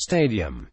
Stadium.